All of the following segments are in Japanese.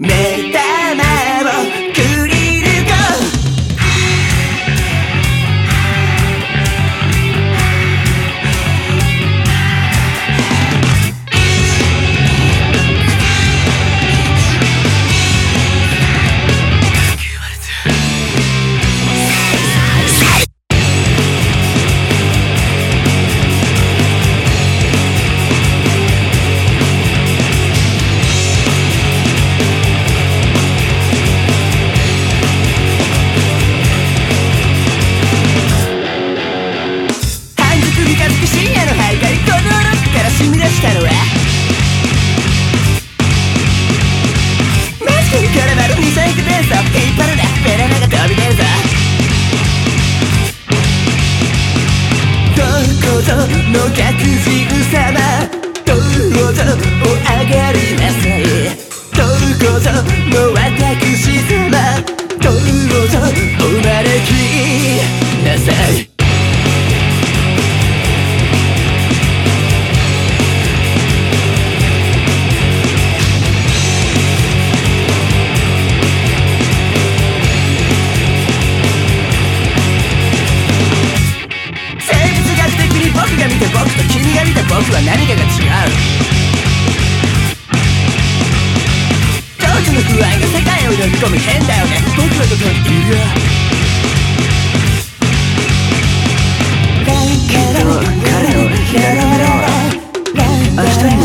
目玉を引っ張るなベラナが飛び出るぞどこぞの客人様逆に僕が見て僕と君が見て僕は何かが違う。当時の不安が世界を呼び込む変だよね僕はどこにいるきっと彼の左の目は明日に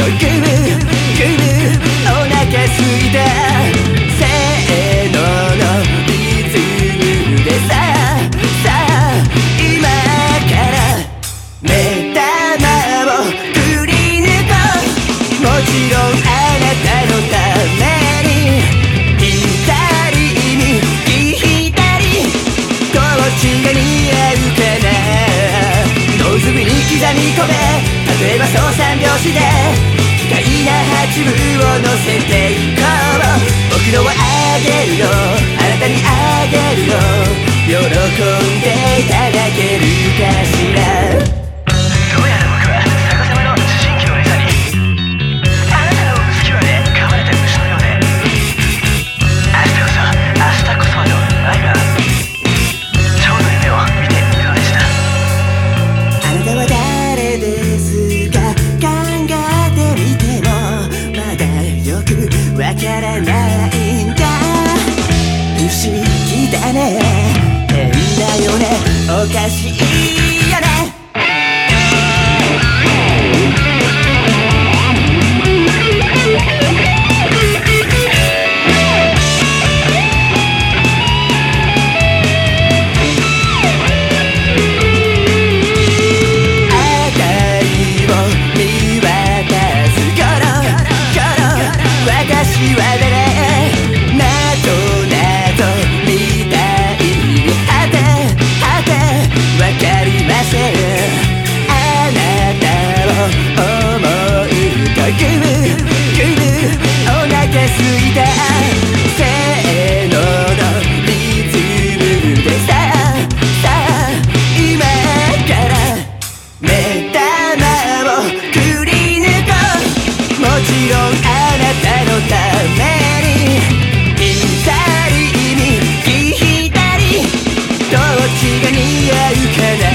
とグ例えばそう三拍子で機械な八分を乗せていこう。僕のはあげるよあなたにあげるよ喜んでいたらね変だよね。おかしいよね。あたりを見渡す頃頃私は誰ちろんあなたのために左に左どっちが似合うかな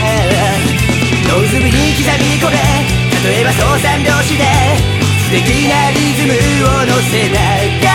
ノーズビに刻み込め例えばそう三拍子で素敵なリズムを乗せない